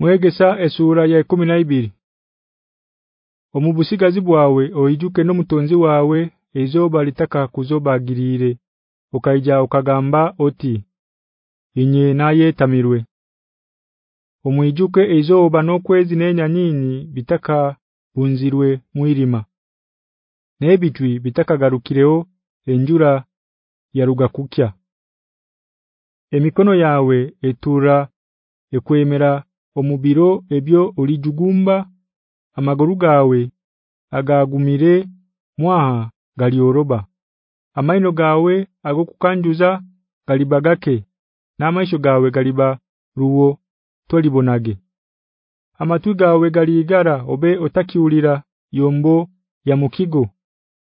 Mwegesa esura ya 12 Omubusigazi bwawe oijuke nomutonzi wawe ezoba litaka kuzobagirire. Ukaija ukagamba oti inye naye tamirwe Omwijuke ezoba nokwezi nenyanyini bitaka bunzirwe mwirima. Nebitwi bitakagarukireho enjura ya rugakukya. Emikono yawe etura ekwemera omubiro ebyo ulijugumba amaguru gawe agagumire mwaha galioroba amaino gawe agokukanjuza galibagake namaisho gawe galiba ruwo tolibonage. Amatwi gawe galigara obe otakiulira yombo ya mukigo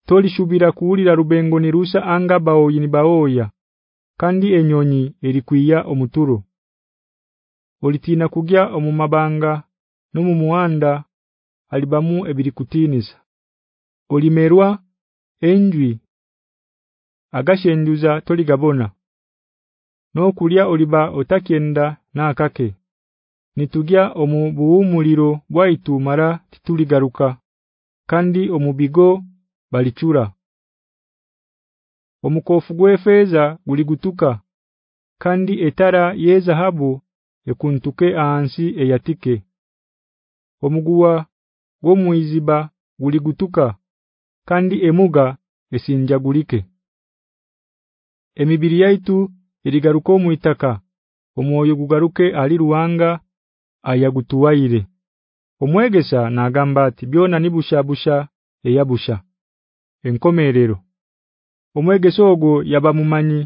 tolishubira kuulira rubengo nirusa anga baoyini baoya kandi enyonyi erikwiya omuturo olitina kugya omumabanga no mumuwanda alibamu ebiri kutinisa olimerwa enjwi agashenjuza toligabona. Nokulya oliba otakienda nakake. Nitugya omubuumuliro bwaitu mara tituligaruka kandi omubigo balichura omukofu gwefeza guligutuka kandi etara yezahabu ekuntuke ansi eyatike. Omuguwa gwomuiziba guligutuka kandi emuga esinjagulike. Emibiri yaitu irigaruko muitaka omwoyo gugaruke ali ruwanga ayagutuwaire. Omwegesa nagamba ati byona nibushabusha eyabusha. Enkomerero. Omwegesa ogwo yabamumanyi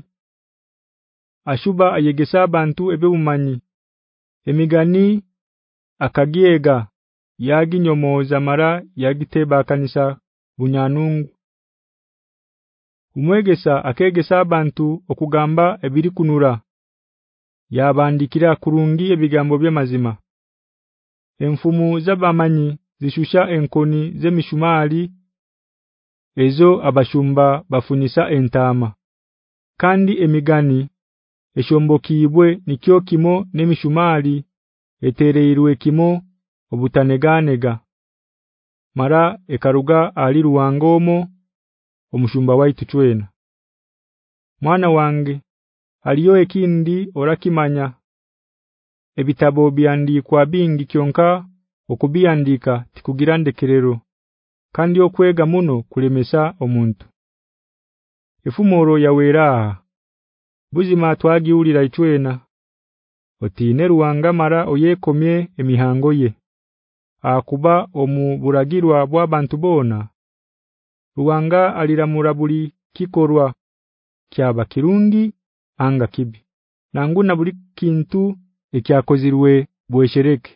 ashuba ayegesa abantu ebe umanyi emigani akagiega yaginyomoza mara yagiteba kanisa bunyanungu. Umwegesa akegesa abantu okugamba ebiri kunura yabandikira kurungi ebigambo byamazima. Enfumu zabamanyi zishusha enkoni zemishumali ezo abashumba bafunisa entama. Kandi emigani eshombokibwe nikyo kimo nemishumali etereirwe kimo obutaneganega. Mara ekaruga ali ruwangomo omushumba waitu chwena. Mwana wange aliyo ekindi orakimanya ebitabo byandikwa bingi kyonka okubiandika tikugirandekerero kandi okwega muno kulemesa omuntu. Efumoro yawera buzima twagiulira ichwena otine ruwangamara oyekomye emihango ye. Akuba omuburagirwa bw'abantu bona. Ruwanga aliramura buli kikorwa kyaba kirungi anga kibi. Nanguna buli kintu ekyakozirwe bweshereke